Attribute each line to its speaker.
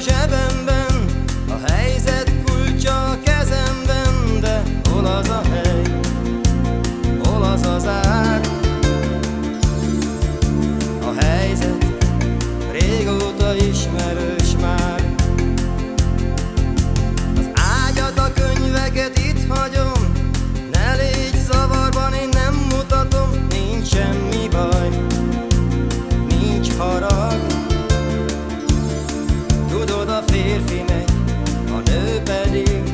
Speaker 1: a zsebemben, a helyzet kulcsa a kezemben, de hol az a hely, hol az az áll? férfi meg, a nő pedig